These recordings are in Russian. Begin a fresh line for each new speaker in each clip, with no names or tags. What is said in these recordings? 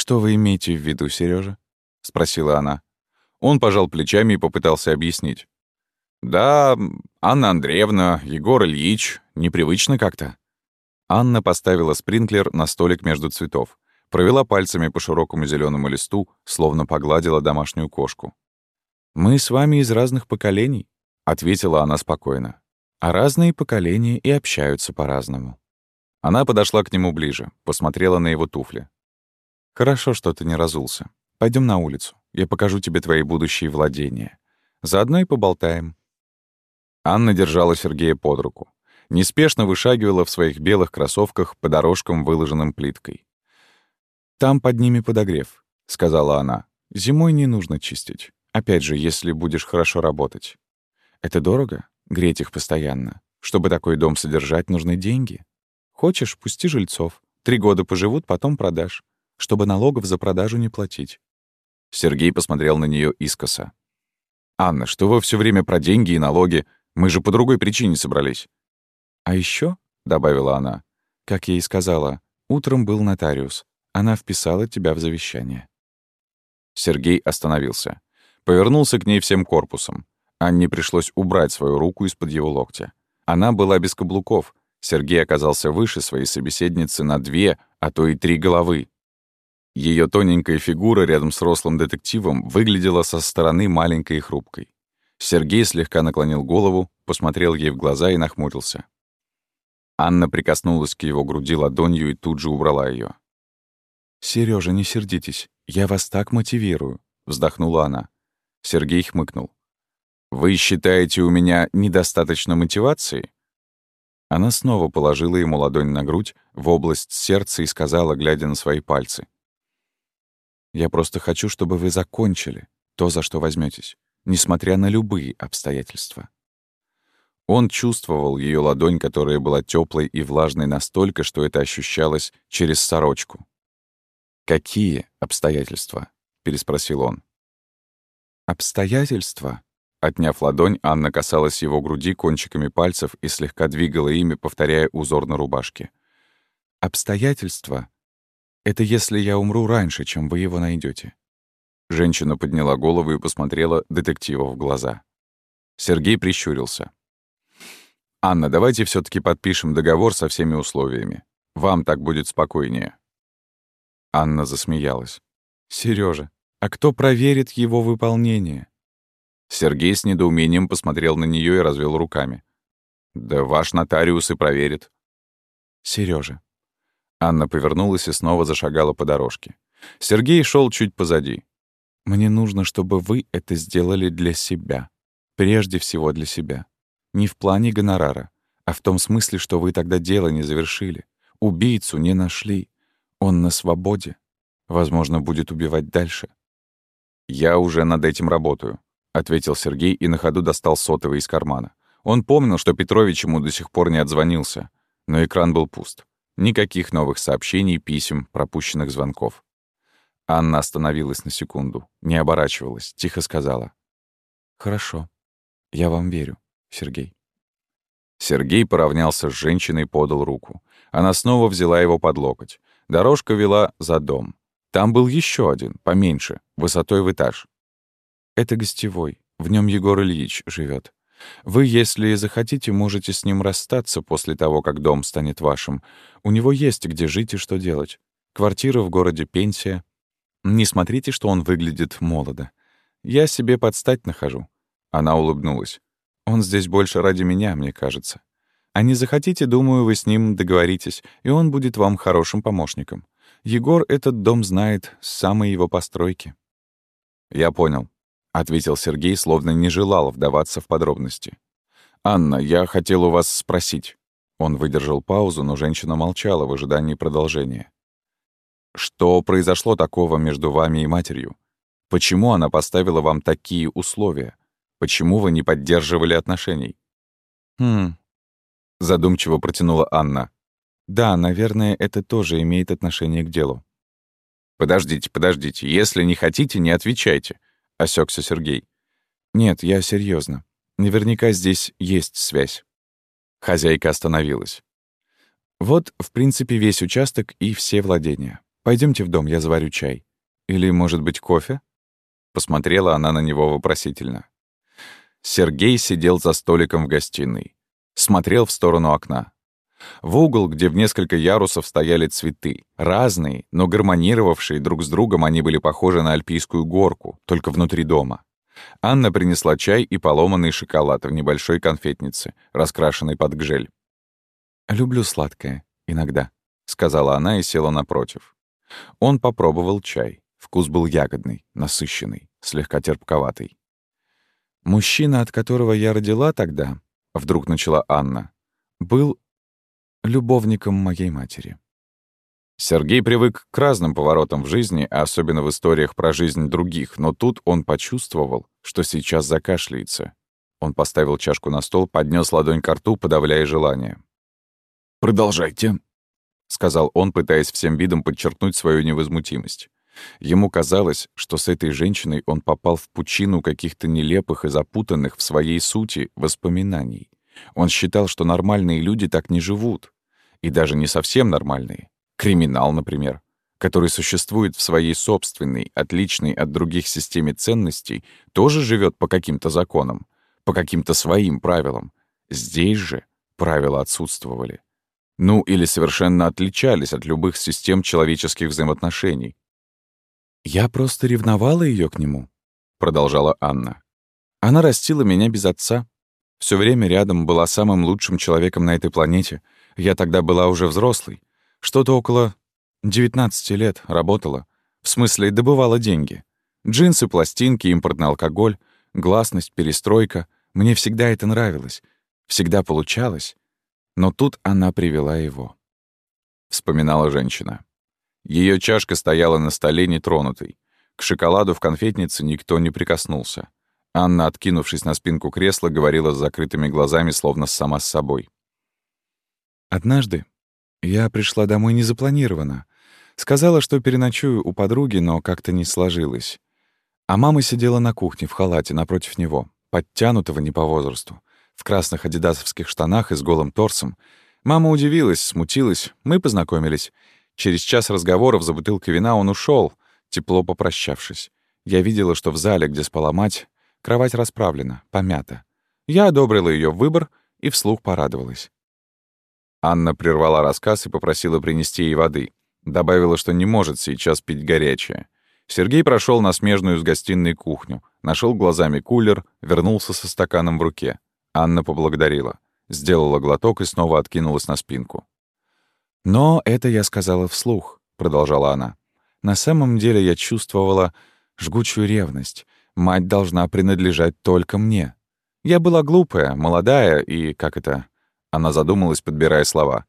«Что вы имеете в виду, Сережа? спросила она. Он пожал плечами и попытался объяснить. «Да, Анна Андреевна, Егор Ильич, непривычно как-то». Анна поставила спринклер на столик между цветов, провела пальцами по широкому зеленому листу, словно погладила домашнюю кошку. «Мы с вами из разных поколений», — ответила она спокойно. «А разные поколения и общаются по-разному». Она подошла к нему ближе, посмотрела на его туфли. «Хорошо, что ты не разулся. Пойдем на улицу. Я покажу тебе твои будущие владения. Заодно и поболтаем». Анна держала Сергея под руку. Неспешно вышагивала в своих белых кроссовках по дорожкам, выложенным плиткой. «Там под ними подогрев», — сказала она. «Зимой не нужно чистить. Опять же, если будешь хорошо работать. Это дорого? Греть их постоянно. Чтобы такой дом содержать, нужны деньги. Хочешь, пусти жильцов. Три года поживут, потом продашь. Чтобы налогов за продажу не платить. Сергей посмотрел на нее искоса. «Анна, что вы все время про деньги и налоги? Мы же по другой причине собрались». «А еще, добавила она, — «как я и сказала, утром был нотариус. Она вписала тебя в завещание». Сергей остановился. Повернулся к ней всем корпусом. Анне пришлось убрать свою руку из-под его локтя. Она была без каблуков. Сергей оказался выше своей собеседницы на две, а то и три головы. Ее тоненькая фигура рядом с рослым детективом выглядела со стороны маленькой и хрупкой. Сергей слегка наклонил голову, посмотрел ей в глаза и нахмурился. Анна прикоснулась к его груди ладонью и тут же убрала ее. Сережа, не сердитесь, я вас так мотивирую», — вздохнула она. Сергей хмыкнул. «Вы считаете, у меня недостаточно мотивации?» Она снова положила ему ладонь на грудь, в область сердца и сказала, глядя на свои пальцы. Я просто хочу, чтобы вы закончили то, за что возьметесь, несмотря на любые обстоятельства. Он чувствовал ее ладонь, которая была теплой и влажной настолько, что это ощущалось через сорочку. «Какие обстоятельства?» — переспросил он. «Обстоятельства?» Отняв ладонь, Анна касалась его груди кончиками пальцев и слегка двигала ими, повторяя узор на рубашке. «Обстоятельства это если я умру раньше, чем вы его найдете. Женщина подняла голову и посмотрела детектива в глаза. Сергей прищурился. «Анна, давайте все таки подпишем договор со всеми условиями. Вам так будет спокойнее». Анна засмеялась. Сережа, а кто проверит его выполнение?» Сергей с недоумением посмотрел на нее и развел руками. «Да ваш нотариус и проверит». Сережа, Анна повернулась и снова зашагала по дорожке. Сергей шел чуть позади. «Мне нужно, чтобы вы это сделали для себя. Прежде всего для себя. Не в плане гонорара, а в том смысле, что вы тогда дело не завершили. Убийцу не нашли. Он на свободе. Возможно, будет убивать дальше». «Я уже над этим работаю», — ответил Сергей и на ходу достал сотовый из кармана. Он помнил, что Петрович ему до сих пор не отзвонился, но экран был пуст. Никаких новых сообщений, писем, пропущенных звонков. Анна остановилась на секунду, не оборачивалась, тихо сказала. «Хорошо. Я вам верю, Сергей». Сергей поравнялся с женщиной и подал руку. Она снова взяла его под локоть. Дорожка вела за дом. Там был еще один, поменьше, высотой в этаж. «Это гостевой. В нем Егор Ильич живет. Вы, если захотите, можете с ним расстаться после того, как дом станет вашим. У него есть где жить и что делать. Квартира в городе, пенсия. Не смотрите, что он выглядит молодо. Я себе подстать нахожу». Она улыбнулась. «Он здесь больше ради меня, мне кажется. А не захотите, думаю, вы с ним договоритесь, и он будет вам хорошим помощником. Егор этот дом знает с самой его постройки». «Я понял», — ответил Сергей, словно не желал вдаваться в подробности. «Анна, я хотел у вас спросить». Он выдержал паузу, но женщина молчала в ожидании продолжения. «Что произошло такого между вами и матерью? Почему она поставила вам такие условия? Почему вы не поддерживали отношений?» «Хм...» — задумчиво протянула Анна. «Да, наверное, это тоже имеет отношение к делу». «Подождите, подождите. Если не хотите, не отвечайте. — осекся Сергей. «Нет, я серьезно. Наверняка здесь есть связь». Хозяйка остановилась. «Вот, в принципе, весь участок и все владения. Пойдемте в дом, я заварю чай. Или, может быть, кофе?» Посмотрела она на него вопросительно. Сергей сидел за столиком в гостиной. Смотрел в сторону окна. В угол, где в несколько ярусов стояли цветы. Разные, но гармонировавшие друг с другом, они были похожи на альпийскую горку, только внутри дома. Анна принесла чай и поломанный шоколад в небольшой конфетнице, раскрашенной под гжель. «Люблю сладкое. Иногда», — сказала она и села напротив. Он попробовал чай. Вкус был ягодный, насыщенный, слегка терпковатый. «Мужчина, от которого я родила тогда», — вдруг начала Анна, — «был любовником моей матери». Сергей привык к разным поворотам в жизни, а особенно в историях про жизнь других, но тут он почувствовал, что сейчас закашляется. Он поставил чашку на стол, поднес ладонь к рту, подавляя желание. «Продолжайте», — сказал он, пытаясь всем видом подчеркнуть свою невозмутимость. Ему казалось, что с этой женщиной он попал в пучину каких-то нелепых и запутанных в своей сути воспоминаний. Он считал, что нормальные люди так не живут. И даже не совсем нормальные. Криминал, например, который существует в своей собственной, отличной от других системе ценностей, тоже живет по каким-то законам, по каким-то своим правилам. Здесь же правила отсутствовали. Ну, или совершенно отличались от любых систем человеческих взаимоотношений. «Я просто ревновала ее к нему», — продолжала Анна. «Она растила меня без отца. Все время рядом была самым лучшим человеком на этой планете. Я тогда была уже взрослой. Что-то около 19 лет работала. В смысле, добывала деньги. Джинсы, пластинки, импортный алкоголь, гласность, перестройка. Мне всегда это нравилось. Всегда получалось. Но тут она привела его. Вспоминала женщина. Ее чашка стояла на столе нетронутой. К шоколаду в конфетнице никто не прикоснулся. Анна, откинувшись на спинку кресла, говорила с закрытыми глазами, словно сама с собой. «Однажды я пришла домой незапланированно. Сказала, что переночую у подруги, но как-то не сложилось. А мама сидела на кухне в халате напротив него, подтянутого не по возрасту, в красных адидасовских штанах и с голым торсом. Мама удивилась, смутилась, мы познакомились. Через час разговоров за бутылкой вина он ушел, тепло попрощавшись. Я видела, что в зале, где спала мать, кровать расправлена, помята. Я одобрила ее выбор и вслух порадовалась. Анна прервала рассказ и попросила принести ей воды. Добавила, что не может сейчас пить горячее. Сергей прошел на смежную с гостиной кухню, нашел глазами кулер, вернулся со стаканом в руке. Анна поблагодарила. Сделала глоток и снова откинулась на спинку. «Но это я сказала вслух», — продолжала она. «На самом деле я чувствовала жгучую ревность. Мать должна принадлежать только мне. Я была глупая, молодая и, как это, она задумалась, подбирая слова.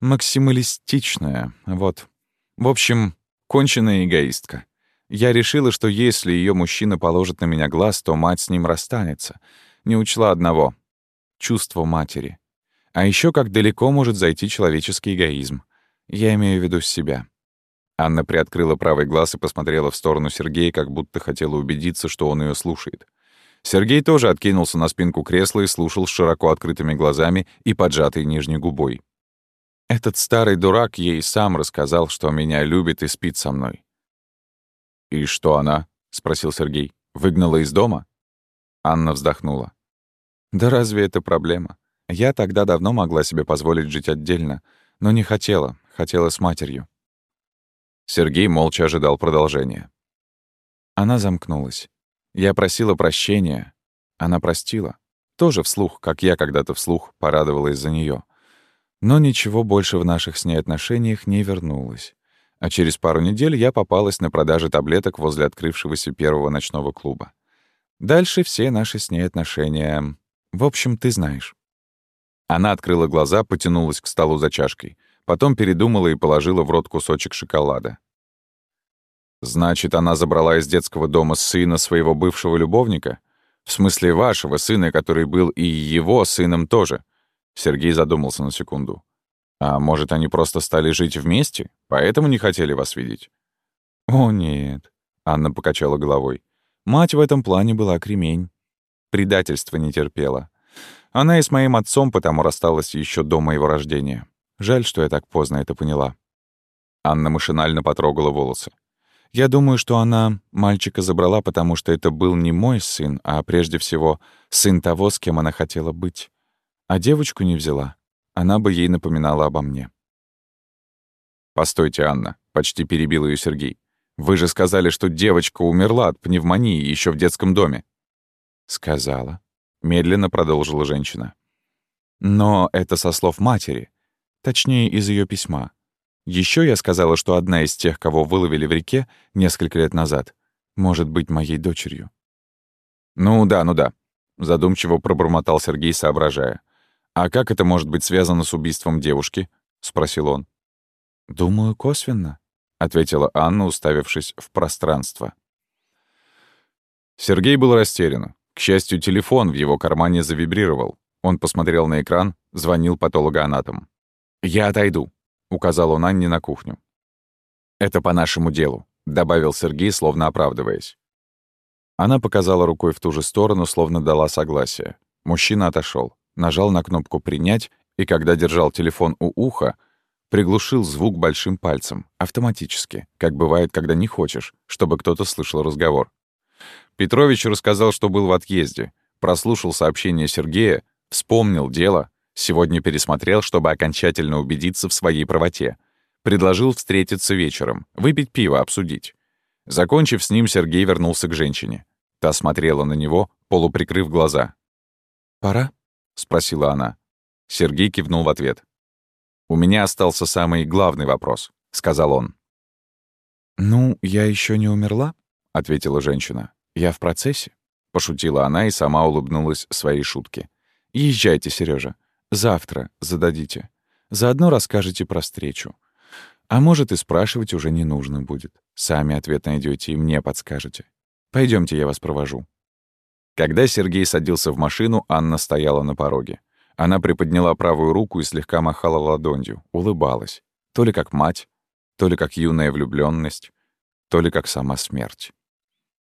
«Максималистичная, вот. В общем, конченая эгоистка. Я решила, что если ее мужчина положит на меня глаз, то мать с ним расстанется. Не учла одного — чувство матери. А еще как далеко может зайти человеческий эгоизм. Я имею в виду себя». Анна приоткрыла правый глаз и посмотрела в сторону Сергея, как будто хотела убедиться, что он ее слушает. Сергей тоже откинулся на спинку кресла и слушал с широко открытыми глазами и поджатой нижней губой. Этот старый дурак ей сам рассказал, что меня любит и спит со мной. «И что она?» — спросил Сергей. «Выгнала из дома?» Анна вздохнула. «Да разве это проблема? Я тогда давно могла себе позволить жить отдельно, но не хотела, хотела с матерью». Сергей молча ожидал продолжения. Она замкнулась. Я просила прощения. Она простила. Тоже вслух, как я когда-то вслух порадовалась за нее. Но ничего больше в наших с ней отношениях не вернулось. А через пару недель я попалась на продаже таблеток возле открывшегося первого ночного клуба. Дальше все наши с ней отношения... В общем, ты знаешь. Она открыла глаза, потянулась к столу за чашкой. Потом передумала и положила в рот кусочек шоколада. Значит, она забрала из детского дома сына своего бывшего любовника? В смысле вашего сына, который был и его сыном тоже? Сергей задумался на секунду. А может, они просто стали жить вместе, поэтому не хотели вас видеть? О, нет. Анна покачала головой. Мать в этом плане была кремень. Предательство не терпела. Она и с моим отцом потому рассталась еще до моего рождения. Жаль, что я так поздно это поняла. Анна машинально потрогала волосы. «Я думаю, что она мальчика забрала, потому что это был не мой сын, а прежде всего сын того, с кем она хотела быть. А девочку не взяла. Она бы ей напоминала обо мне». «Постойте, Анна», — почти перебил ее Сергей. «Вы же сказали, что девочка умерла от пневмонии еще в детском доме». «Сказала», — медленно продолжила женщина. «Но это со слов матери, точнее, из ее письма. Еще я сказала, что одна из тех, кого выловили в реке несколько лет назад, может быть моей дочерью». «Ну да, ну да», — задумчиво пробормотал Сергей, соображая. «А как это может быть связано с убийством девушки?» — спросил он. «Думаю, косвенно», — ответила Анна, уставившись в пространство. Сергей был растерян. К счастью, телефон в его кармане завибрировал. Он посмотрел на экран, звонил патологоанатом. «Я отойду», — указал он Анне на кухню. «Это по нашему делу», — добавил Сергей, словно оправдываясь. Она показала рукой в ту же сторону, словно дала согласие. Мужчина отошел, нажал на кнопку «Принять», и когда держал телефон у уха, приглушил звук большим пальцем, автоматически, как бывает, когда не хочешь, чтобы кто-то слышал разговор. Петрович рассказал, что был в отъезде, прослушал сообщение Сергея, вспомнил дело, сегодня пересмотрел, чтобы окончательно убедиться в своей правоте. Предложил встретиться вечером, выпить пиво, обсудить. Закончив с ним, Сергей вернулся к женщине. Та смотрела на него, полуприкрыв глаза. «Пора?» — спросила она. Сергей кивнул в ответ. «У меня остался самый главный вопрос», — сказал он. «Ну, я еще не умерла», — ответила женщина. «Я в процессе», — пошутила она и сама улыбнулась своей шутке. «Езжайте, Сережа. Завтра зададите. Заодно расскажете про встречу. А может, и спрашивать уже не нужно будет. Сами ответ найдете и мне подскажете. Пойдемте, я вас провожу». Когда Сергей садился в машину, Анна стояла на пороге. Она приподняла правую руку и слегка махала ладонью, улыбалась. То ли как мать, то ли как юная влюбленность, то ли как сама смерть.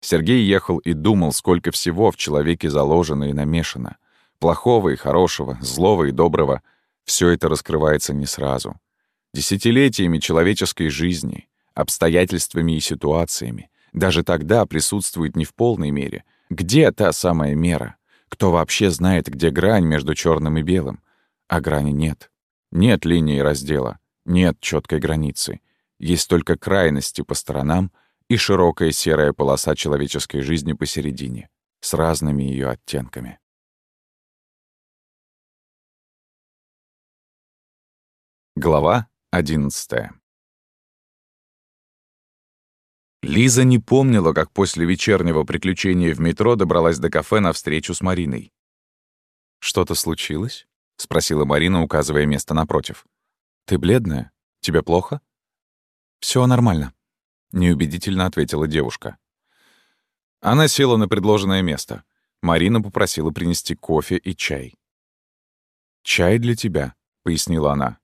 Сергей ехал и думал, сколько всего в человеке заложено и намешано. Плохого и хорошего, злого и доброго — все это раскрывается не сразу. Десятилетиями человеческой жизни, обстоятельствами и ситуациями. Даже тогда присутствует не в полной мере. Где та самая мера? Кто вообще знает, где грань между черным и белым? А грани нет. Нет линии раздела, нет четкой границы. Есть только крайности по сторонам и широкая серая полоса человеческой жизни посередине, с разными ее оттенками. Глава одиннадцатая. Лиза не помнила, как после вечернего приключения в метро добралась до кафе на встречу с Мариной. «Что-то случилось?» — спросила Марина, указывая место напротив. «Ты бледная? Тебе плохо?» Все нормально», — неубедительно ответила девушка. Она села на предложенное место. Марина попросила принести кофе и чай. «Чай для тебя», — пояснила она.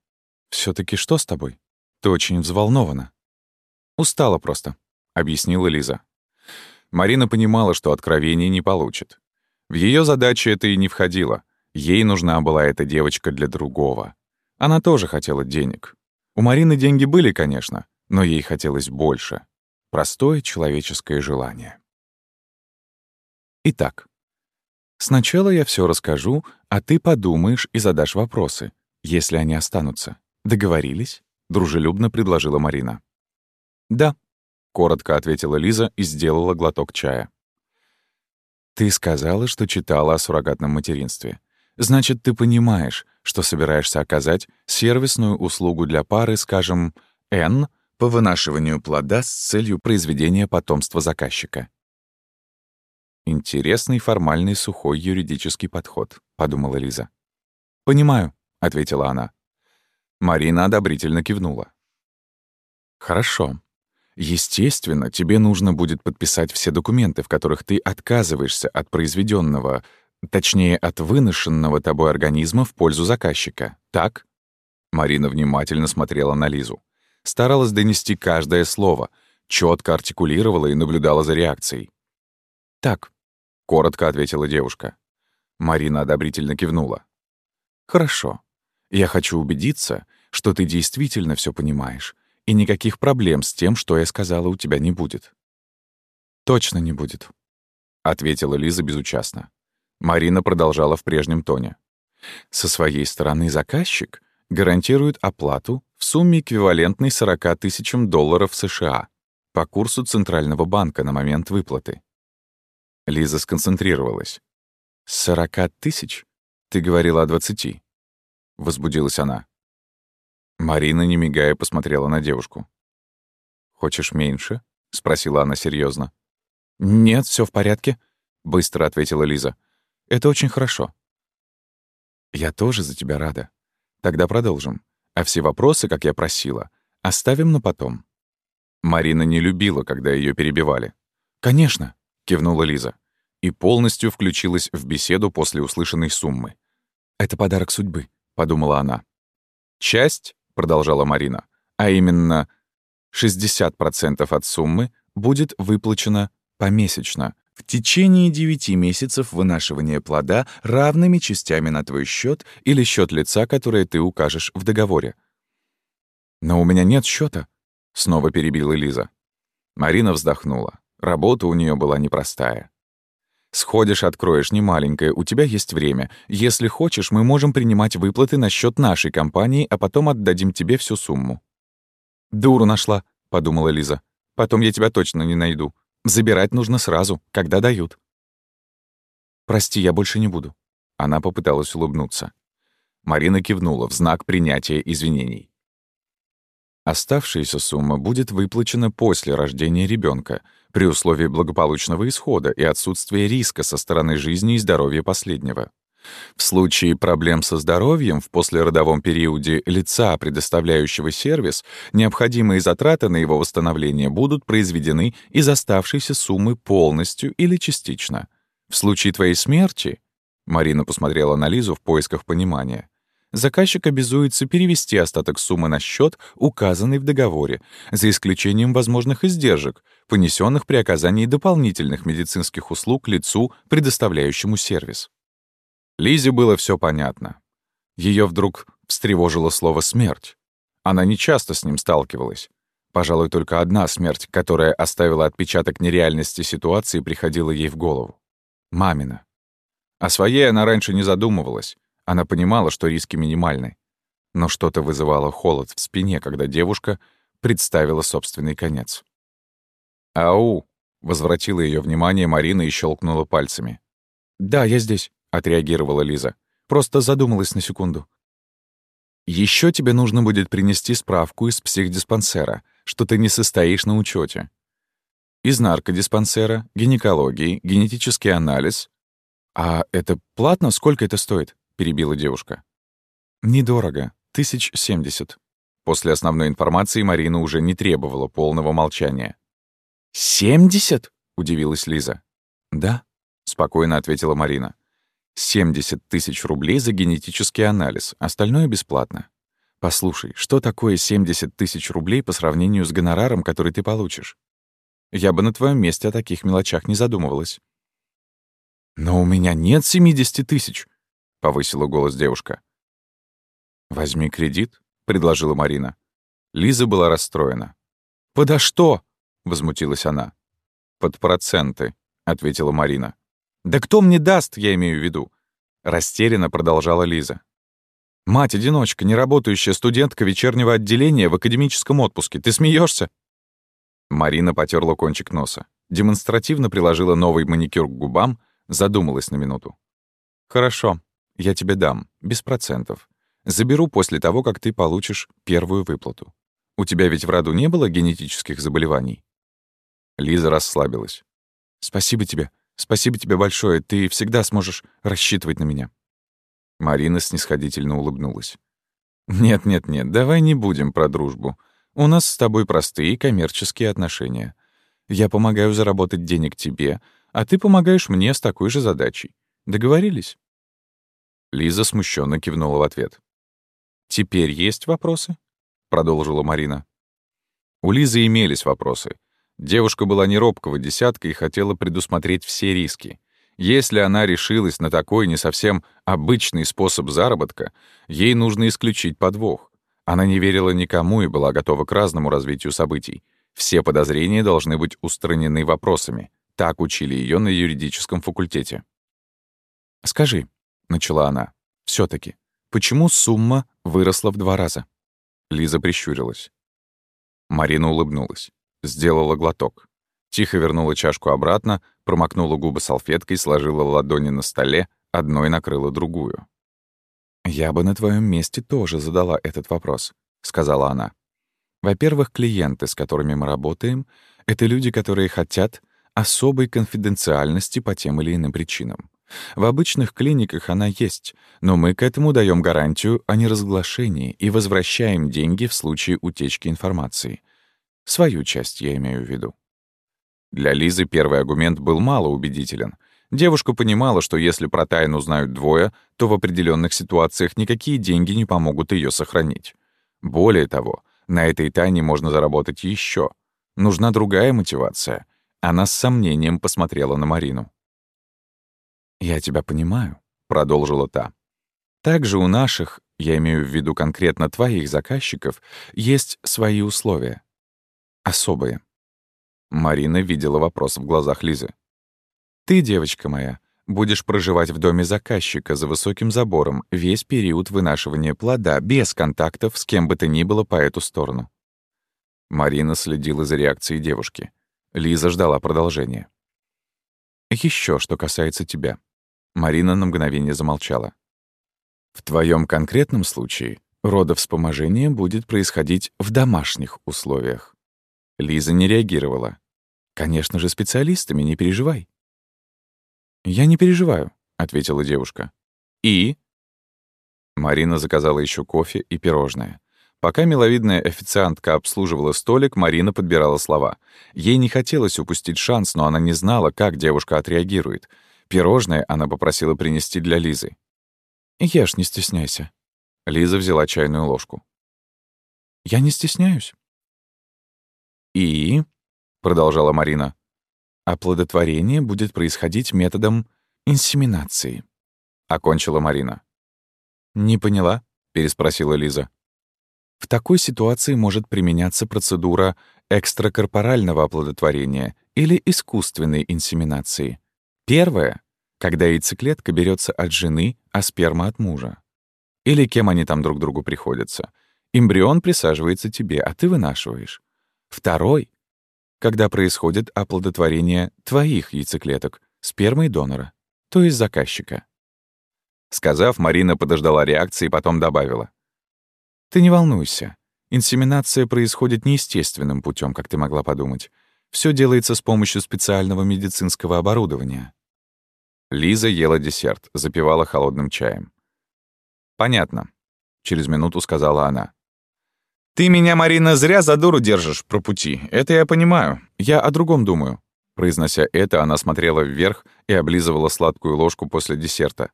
Все таки что с тобой? Ты очень взволнована». «Устала просто», объяснила Лиза. Марина понимала, что откровений не получит. В ее задачи это и не входило. Ей нужна была эта девочка для другого. Она тоже хотела денег. У Марины деньги были, конечно, но ей хотелось больше. Простое человеческое желание. Итак, сначала я все расскажу, а ты подумаешь и задашь вопросы, если они останутся. Договорились? Дружелюбно предложила Марина. Да, коротко ответила Лиза и сделала глоток чая. Ты сказала, что читала о суррогатном материнстве. Значит, ты понимаешь, что собираешься оказать сервисную услугу для пары, скажем, N, по вынашиванию плода с целью произведения потомства заказчика. Интересный формальный сухой юридический подход, подумала Лиза. Понимаю, ответила она. Марина одобрительно кивнула. Хорошо. Естественно, тебе нужно будет подписать все документы, в которых ты отказываешься от произведенного, точнее, от выношенного тобой организма в пользу заказчика. Так? Марина внимательно смотрела на Лизу. Старалась донести каждое слово, четко артикулировала и наблюдала за реакцией. «Так», — коротко ответила девушка. Марина одобрительно кивнула. «Хорошо. Я хочу убедиться, что ты действительно все понимаешь, И никаких проблем с тем, что я сказала, у тебя не будет. Точно не будет, — ответила Лиза безучастно. Марина продолжала в прежнем тоне. Со своей стороны заказчик гарантирует оплату в сумме эквивалентной 40 тысячам долларов США по курсу Центрального банка на момент выплаты. Лиза сконцентрировалась. «Сорока тысяч? Ты говорила о двадцати?» Возбудилась она. Марина, не мигая, посмотрела на девушку. «Хочешь меньше?» — спросила она серьезно. «Нет, все в порядке», — быстро ответила Лиза. «Это очень хорошо». «Я тоже за тебя рада. Тогда продолжим. А все вопросы, как я просила, оставим на потом». Марина не любила, когда ее перебивали. «Конечно», — кивнула Лиза и полностью включилась в беседу после услышанной суммы. «Это подарок судьбы», — подумала она. «Часть», — продолжала Марина, «а именно 60% от суммы будет выплачено помесячно, в течение 9 месяцев вынашивания плода равными частями на твой счет или счет лица, которое ты укажешь в договоре. «Но у меня нет счета, снова перебила Лиза. Марина вздохнула. Работа у нее была непростая. Сходишь, откроешь, не маленькое, у тебя есть время. Если хочешь, мы можем принимать выплаты на счет нашей компании, а потом отдадим тебе всю сумму». «Дуру нашла», — подумала Лиза. «Потом я тебя точно не найду. Забирать нужно сразу, когда дают». «Прости, я больше не буду». Она попыталась улыбнуться. Марина кивнула в знак принятия извинений. Оставшаяся сумма будет выплачена после рождения ребенка, при условии благополучного исхода и отсутствия риска со стороны жизни и здоровья последнего. В случае проблем со здоровьем в послеродовом периоде лица, предоставляющего сервис, необходимые затраты на его восстановление будут произведены из оставшейся суммы полностью или частично. В случае твоей смерти, Марина посмотрела на Лизу в поисках понимания, заказчик обязуется перевести остаток суммы на счет, указанный в договоре, за исключением возможных издержек, понесенных при оказании дополнительных медицинских услуг лицу, предоставляющему сервис. Лизе было все понятно. Ее вдруг встревожило слово «смерть». Она не часто с ним сталкивалась. Пожалуй, только одна смерть, которая оставила отпечаток нереальности ситуации, приходила ей в голову. Мамина. О своей она раньше не задумывалась, она понимала, что риски минимальны. Но что-то вызывало холод в спине, когда девушка представила собственный конец. «Ау!» — возвратила ее внимание Марина и щелкнула пальцами. «Да, я здесь», — отреагировала Лиза. «Просто задумалась на секунду». Еще тебе нужно будет принести справку из психдиспансера, что ты не состоишь на учете. Из наркодиспансера, гинекологии, генетический анализ. А это платно? Сколько это стоит? Перебила девушка. «Недорого. Тысяч семьдесят». После основной информации Марина уже не требовала полного молчания. «Семьдесят?» — удивилась Лиза. «Да», — спокойно ответила Марина. «Семьдесят тысяч рублей за генетический анализ, остальное бесплатно. Послушай, что такое семьдесят тысяч рублей по сравнению с гонораром, который ты получишь? Я бы на твоем месте о таких мелочах не задумывалась». «Но у меня нет семидесяти тысяч», — повысила голос девушка. «Возьми кредит», — предложила Марина. Лиза была расстроена. «Подо что?» — возмутилась она. «Под проценты», — ответила Марина. «Да кто мне даст, я имею в виду?» Растерянно продолжала Лиза. «Мать-одиночка, неработающая студентка вечернего отделения в академическом отпуске. Ты смеешься? Марина потерла кончик носа, демонстративно приложила новый маникюр к губам, задумалась на минуту. «Хорошо, я тебе дам, без процентов. Заберу после того, как ты получишь первую выплату. У тебя ведь в роду не было генетических заболеваний?» Лиза расслабилась. «Спасибо тебе. Спасибо тебе большое. Ты всегда сможешь рассчитывать на меня». Марина снисходительно улыбнулась. «Нет-нет-нет, давай не будем про дружбу. У нас с тобой простые коммерческие отношения. Я помогаю заработать денег тебе, а ты помогаешь мне с такой же задачей. Договорились?» Лиза смущенно кивнула в ответ. «Теперь есть вопросы?» — продолжила Марина. У Лизы имелись вопросы. Девушка была не робкого десятка и хотела предусмотреть все риски. Если она решилась на такой не совсем обычный способ заработка, ей нужно исключить подвох. Она не верила никому и была готова к разному развитию событий. Все подозрения должны быть устранены вопросами. Так учили ее на юридическом факультете. «Скажи», — начала она, все таки почему сумма выросла в два раза?» Лиза прищурилась. Марина улыбнулась, сделала глоток. Тихо вернула чашку обратно, промокнула губы салфеткой, сложила ладони на столе, одной накрыла другую. «Я бы на твоем месте тоже задала этот вопрос», — сказала она. «Во-первых, клиенты, с которыми мы работаем, — это люди, которые хотят особой конфиденциальности по тем или иным причинам. В обычных клиниках она есть, но мы к этому даем гарантию о неразглашении и возвращаем деньги в случае утечки информации. Свою часть я имею в виду. Для Лизы первый аргумент был малоубедителен. Девушка понимала, что если про тайну знают двое, то в определенных ситуациях никакие деньги не помогут ее сохранить. Более того, на этой тайне можно заработать еще. Нужна другая мотивация. Она с сомнением посмотрела на Марину. «Я тебя понимаю», — продолжила та. «Также у наших, я имею в виду конкретно твоих заказчиков, есть свои условия. Особые». Марина видела вопрос в глазах Лизы. «Ты, девочка моя, будешь проживать в доме заказчика за высоким забором весь период вынашивания плода, без контактов с кем бы то ни было по эту сторону». Марина следила за реакцией девушки. Лиза ждала продолжения. Еще что касается тебя. Марина на мгновение замолчала. В твоем конкретном случае родовспоможение будет происходить в домашних условиях. Лиза не реагировала. Конечно же, специалистами, не переживай. Я не переживаю, ответила девушка. И? Марина заказала еще кофе и пирожное. Пока миловидная официантка обслуживала столик, Марина подбирала слова. Ей не хотелось упустить шанс, но она не знала, как девушка отреагирует — Пирожное она попросила принести для Лизы. «Ешь, не стесняйся». Лиза взяла чайную ложку. «Я не стесняюсь». «И?» — продолжала Марина. «Оплодотворение будет происходить методом инсеминации», — окончила Марина. «Не поняла?» — переспросила Лиза. В такой ситуации может применяться процедура экстракорпорального оплодотворения или искусственной инсеминации. Первое — когда яйцеклетка берется от жены, а сперма от мужа. Или кем они там друг другу приходятся. Эмбрион присаживается тебе, а ты вынашиваешь. Второй — когда происходит оплодотворение твоих яйцеклеток, спермой донора, то есть заказчика. Сказав, Марина подождала реакции и потом добавила. «Ты не волнуйся. Инсеминация происходит неестественным путем, как ты могла подумать. Все делается с помощью специального медицинского оборудования. Лиза ела десерт, запивала холодным чаем. «Понятно», — через минуту сказала она. «Ты меня, Марина, зря за дуру держишь про пути. Это я понимаю. Я о другом думаю». Произнося это, она смотрела вверх и облизывала сладкую ложку после десерта.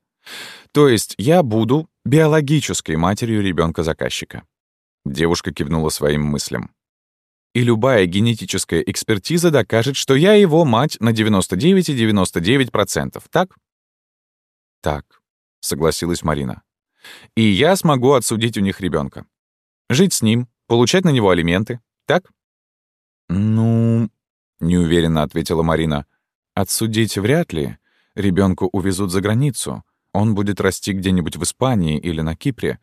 «То есть я буду биологической матерью ребенка заказчика Девушка кивнула своим мыслям и любая генетическая экспертиза докажет, что я его мать на 99,99%, ,99%, так? Так, согласилась Марина. И я смогу отсудить у них ребенка. Жить с ним, получать на него алименты, так? Ну, неуверенно ответила Марина. Отсудить вряд ли. Ребенку увезут за границу. Он будет расти где-нибудь в Испании или на Кипре.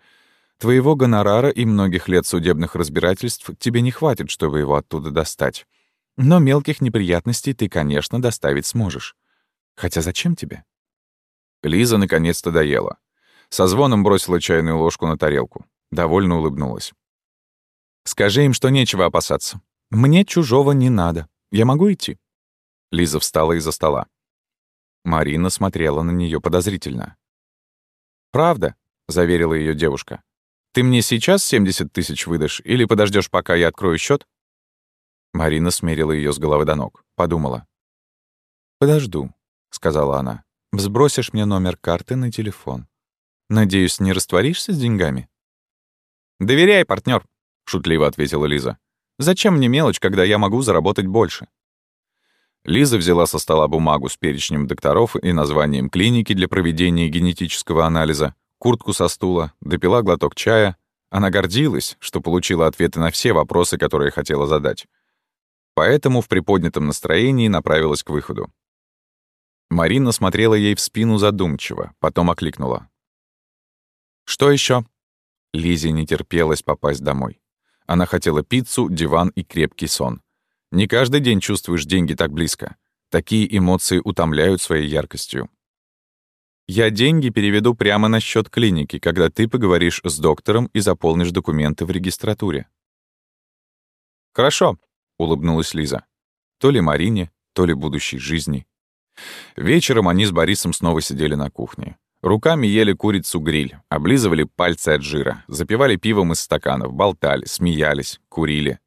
Твоего гонорара и многих лет судебных разбирательств тебе не хватит, чтобы его оттуда достать. Но мелких неприятностей ты, конечно, доставить сможешь. Хотя зачем тебе? Лиза наконец-то доела. Со звоном бросила чайную ложку на тарелку. Довольно улыбнулась. «Скажи им, что нечего опасаться. Мне чужого не надо. Я могу идти?» Лиза встала из-за стола. Марина смотрела на нее подозрительно. «Правда?» — заверила ее девушка. Ты мне сейчас 70 тысяч выдашь или подождешь, пока я открою счет? Марина смерила ее с головы до ног. Подумала. «Подожду», — сказала она. «Сбросишь мне номер карты на телефон. Надеюсь, не растворишься с деньгами?» «Доверяй, партнер, шутливо ответила Лиза. «Зачем мне мелочь, когда я могу заработать больше?» Лиза взяла со стола бумагу с перечнем докторов и названием клиники для проведения генетического анализа, куртку со стула, допила глоток чая, Она гордилась, что получила ответы на все вопросы, которые хотела задать. Поэтому в приподнятом настроении направилась к выходу. Марина смотрела ей в спину задумчиво, потом окликнула. «Что еще? Лизе не терпелось попасть домой. Она хотела пиццу, диван и крепкий сон. Не каждый день чувствуешь деньги так близко. Такие эмоции утомляют своей яркостью. Я деньги переведу прямо на счет клиники, когда ты поговоришь с доктором и заполнишь документы в регистратуре. Хорошо, улыбнулась Лиза. То ли Марине, то ли будущей жизни. Вечером они с Борисом снова сидели на кухне. Руками ели курицу-гриль, облизывали пальцы от жира, запивали пивом из стаканов, болтали, смеялись, курили.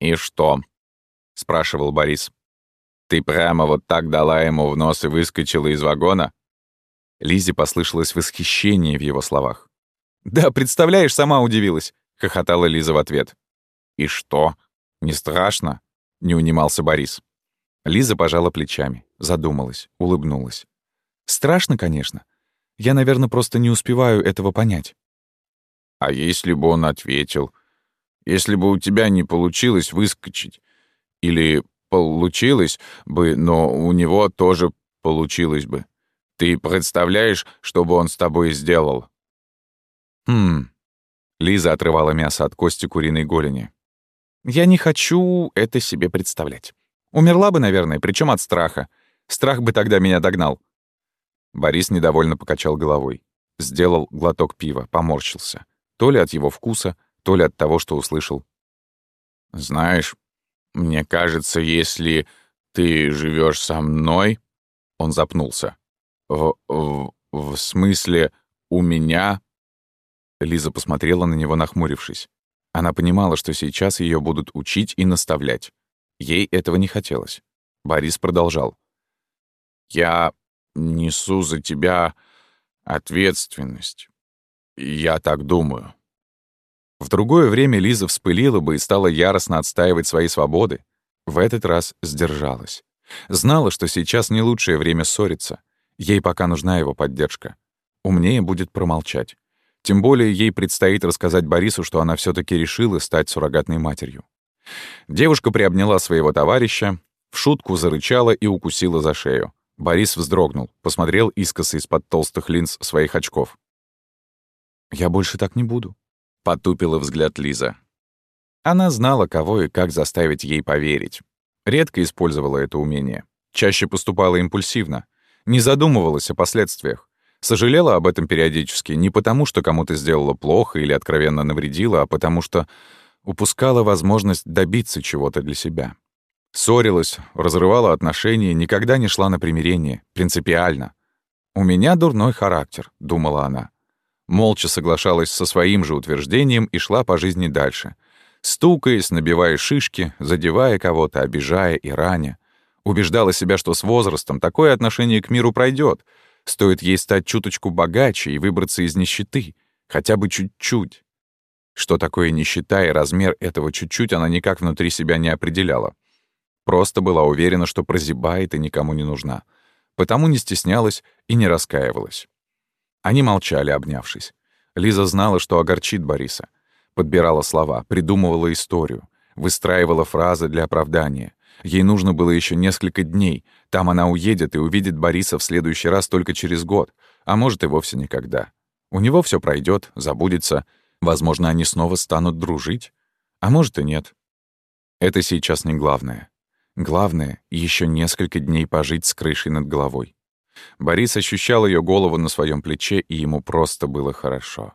«И что?» — спрашивал Борис. «Ты прямо вот так дала ему в нос и выскочила из вагона?» Лизе послышалось восхищение в его словах. «Да, представляешь, сама удивилась», — хохотала Лиза в ответ. «И что? Не страшно?» — не унимался Борис. Лиза пожала плечами, задумалась, улыбнулась. «Страшно, конечно. Я, наверное, просто не успеваю этого понять». «А если бы он ответил? Если бы у тебя не получилось выскочить? Или получилось бы, но у него тоже получилось бы?» Ты представляешь, что бы он с тобой сделал?» «Хм...» Лиза отрывала мясо от кости куриной голени. «Я не хочу это себе представлять. Умерла бы, наверное, причем от страха. Страх бы тогда меня догнал». Борис недовольно покачал головой. Сделал глоток пива, поморщился. То ли от его вкуса, то ли от того, что услышал. «Знаешь, мне кажется, если ты живешь со мной...» Он запнулся. В, в, в смысле, у меня...» Лиза посмотрела на него, нахмурившись. Она понимала, что сейчас ее будут учить и наставлять. Ей этого не хотелось. Борис продолжал. «Я несу за тебя ответственность. Я так думаю». В другое время Лиза вспылила бы и стала яростно отстаивать свои свободы. В этот раз сдержалась. Знала, что сейчас не лучшее время ссориться. Ей пока нужна его поддержка. Умнее будет промолчать. Тем более ей предстоит рассказать Борису, что она все таки решила стать суррогатной матерью. Девушка приобняла своего товарища, в шутку зарычала и укусила за шею. Борис вздрогнул, посмотрел искоса из-под толстых линз своих очков. «Я больше так не буду», — потупила взгляд Лиза. Она знала, кого и как заставить ей поверить. Редко использовала это умение. Чаще поступала импульсивно — не задумывалась о последствиях. Сожалела об этом периодически не потому, что кому-то сделала плохо или откровенно навредила, а потому что упускала возможность добиться чего-то для себя. Ссорилась, разрывала отношения, никогда не шла на примирение, принципиально. «У меня дурной характер», — думала она. Молча соглашалась со своим же утверждением и шла по жизни дальше. Стукаясь, набивая шишки, задевая кого-то, обижая и раня. Убеждала себя, что с возрастом такое отношение к миру пройдет. Стоит ей стать чуточку богаче и выбраться из нищеты. Хотя бы чуть-чуть. Что такое нищета и размер этого чуть-чуть, она никак внутри себя не определяла. Просто была уверена, что прозябает и никому не нужна. Потому не стеснялась и не раскаивалась. Они молчали, обнявшись. Лиза знала, что огорчит Бориса. Подбирала слова, придумывала историю, выстраивала фразы для оправдания. Ей нужно было еще несколько дней. Там она уедет и увидит Бориса в следующий раз только через год, а может и вовсе никогда. У него все пройдет, забудется. Возможно, они снова станут дружить. А может и нет. Это сейчас не главное. Главное — еще несколько дней пожить с крышей над головой. Борис ощущал ее голову на своем плече, и ему просто было хорошо.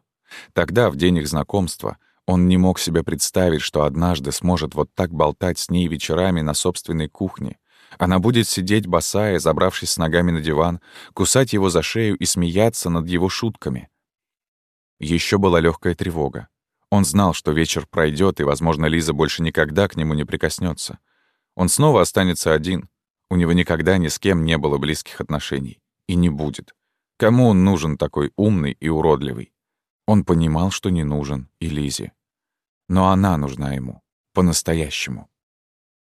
Тогда, в день их знакомства, он не мог себе представить, что однажды сможет вот так болтать с ней вечерами на собственной кухне. Она будет сидеть босая, забравшись с ногами на диван, кусать его за шею и смеяться над его шутками. Еще была легкая тревога. Он знал, что вечер пройдет, и, возможно, Лиза больше никогда к нему не прикоснется. Он снова останется один. У него никогда ни с кем не было близких отношений. И не будет. Кому он нужен такой умный и уродливый? Он понимал, что не нужен и Лизе. Но она нужна ему. По-настоящему.